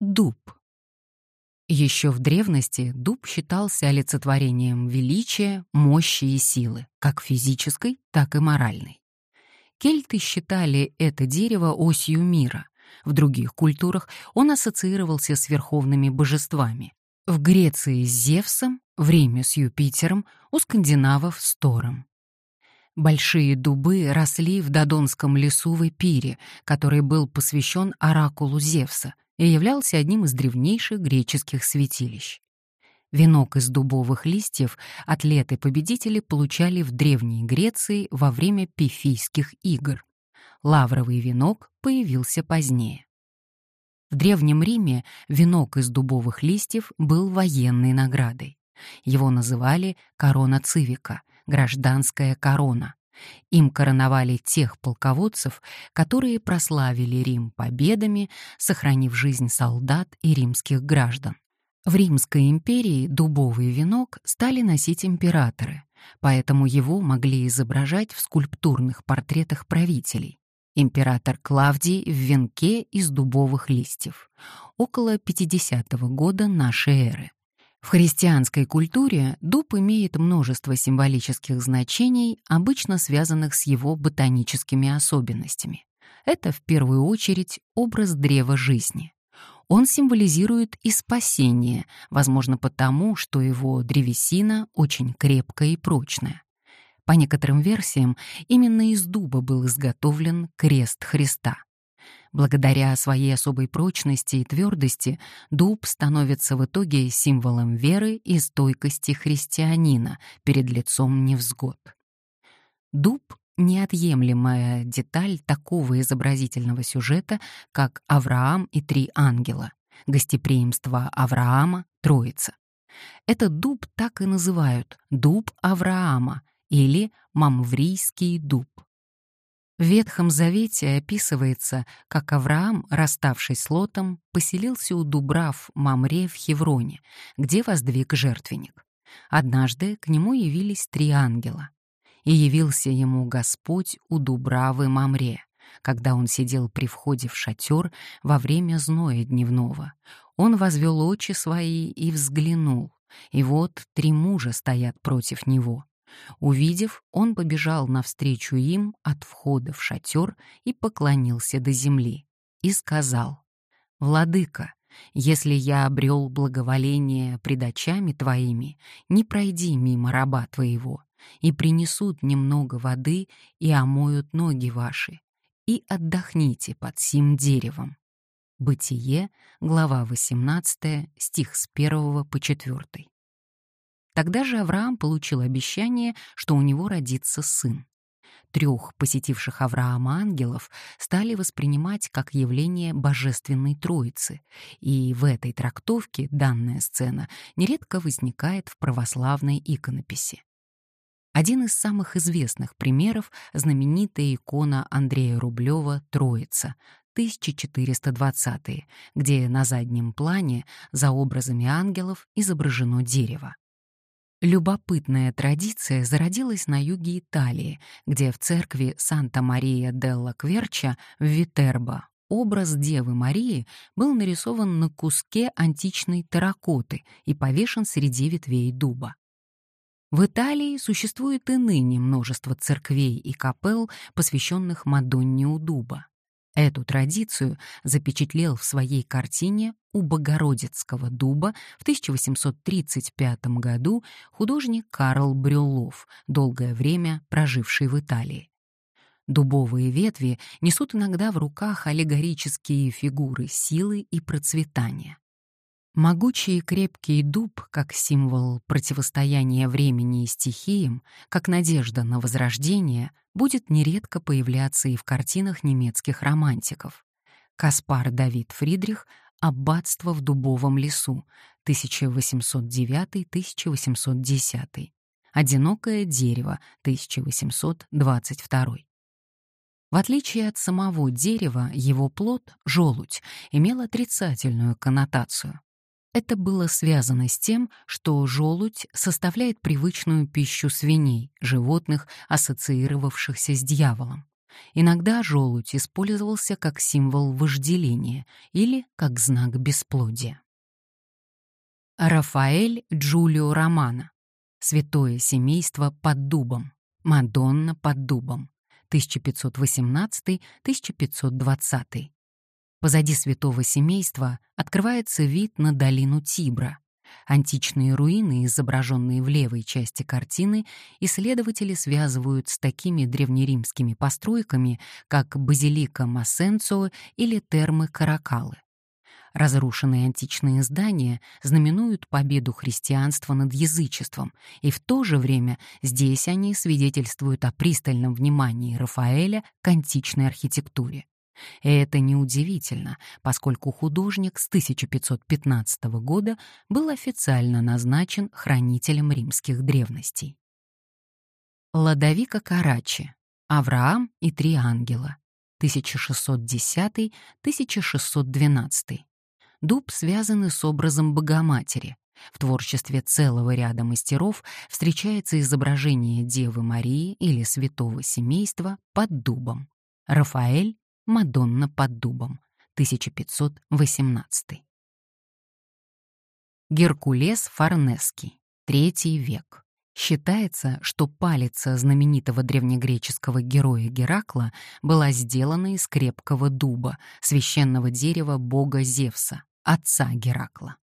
Дуб. Еще в древности дуб считался олицетворением величия, мощи и силы, как физической, так и моральной. Кельты считали это дерево осью мира. В других культурах он ассоциировался с верховными божествами. В Греции с Зевсом, в Риме с Юпитером, у скандинавов с Тором. Большие дубы росли в Додонском лесу в Эпире, который был посвящен оракулу Зевса — и являлся одним из древнейших греческих святилищ. Венок из дубовых листьев атлеты-победители получали в Древней Греции во время пифийских игр. Лавровый венок появился позднее. В Древнем Риме венок из дубовых листьев был военной наградой. Его называли корона цивика, гражданская корона, им короновали тех полководцев, которые прославили Рим победами, сохранив жизнь солдат и римских граждан. В Римской империи дубовый венок стали носить императоры, поэтому его могли изображать в скульптурных портретах правителей. Император Клавдий в венке из дубовых листьев. Около 50 -го года нашей эры. В христианской культуре дуб имеет множество символических значений, обычно связанных с его ботаническими особенностями. Это в первую очередь образ древа жизни. Он символизирует и спасение, возможно потому, что его древесина очень крепкая и прочная. По некоторым версиям, именно из дуба был изготовлен крест Христа. Благодаря своей особой прочности и твердости дуб становится в итоге символом веры и стойкости христианина перед лицом невзгод. Дуб — неотъемлемая деталь такого изобразительного сюжета, как Авраам и три ангела, гостеприимство Авраама, Троица. Этот дуб так и называют «дуб Авраама» или «мамврийский дуб». В Ветхом Завете описывается, как Авраам, расставшись с Лотом, поселился у Дубрав Мамре в Хевроне, где воздвиг жертвенник. Однажды к нему явились три ангела. И явился ему Господь у Дубравы Мамре, когда он сидел при входе в шатер во время зноя дневного. Он возвел очи свои и взглянул, и вот три мужа стоят против него. Увидев, он побежал навстречу им от входа в шатер и поклонился до земли. И сказал, «Владыка, если я обрел благоволение пред очами твоими, не пройди мимо раба твоего, и принесут немного воды и омоют ноги ваши, и отдохните под сим деревом». Бытие, глава 18, стих с 1 по 4. Тогда же Авраам получил обещание, что у него родится сын. Трех посетивших Авраама ангелов стали воспринимать как явление Божественной Троицы, и в этой трактовке данная сцена нередко возникает в православной иконописи. Один из самых известных примеров — знаменитая икона Андрея Рублева «Троица», 1420 где на заднем плане за образами ангелов изображено дерево. Любопытная традиция зародилась на юге Италии, где в церкви Санта-Мария делла Кверча в Витербо образ Девы Марии был нарисован на куске античной терракоты и повешен среди ветвей дуба. В Италии существует и ныне множество церквей и капелл, посвященных Мадонне у дуба. Эту традицию запечатлел в своей картине «У Богородицкого дуба» в 1835 году художник Карл Брюллов, долгое время проживший в Италии. Дубовые ветви несут иногда в руках аллегорические фигуры силы и процветания. Могучий и крепкий дуб, как символ противостояния времени и стихиям, как надежда на возрождение, будет нередко появляться и в картинах немецких романтиков. Каспар Давид Фридрих «Аббатство в дубовом лесу» 1809-1810, «Одинокое дерево» 1822. В отличие от самого дерева, его плод, желудь, имел отрицательную коннотацию. Это было связано с тем, что желудь составляет привычную пищу свиней, животных, ассоциировавшихся с дьяволом. Иногда желудь использовался как символ вожделения или как знак бесплодия. Рафаэль Джулио Романо. Святое семейство под дубом. Мадонна под дубом. 1518-1520. Позади святого семейства открывается вид на долину Тибра. Античные руины, изображенные в левой части картины, исследователи связывают с такими древнеримскими постройками, как базилика Массенцо или термы Каракалы. Разрушенные античные здания знаменуют победу христианства над язычеством, и в то же время здесь они свидетельствуют о пристальном внимании Рафаэля к античной архитектуре. И это неудивительно, поскольку художник с 1515 года был официально назначен хранителем римских древностей. Ладовика Карачи. Авраам и три ангела. 1610-1612. Дуб связаны с образом Богоматери. В творчестве целого ряда мастеров встречается изображение Девы Марии или святого семейства под дубом. Рафаэль «Мадонна под дубом», 1518. Геркулес Фарнеский, третий век. Считается, что палица знаменитого древнегреческого героя Геракла была сделана из крепкого дуба, священного дерева бога Зевса, отца Геракла.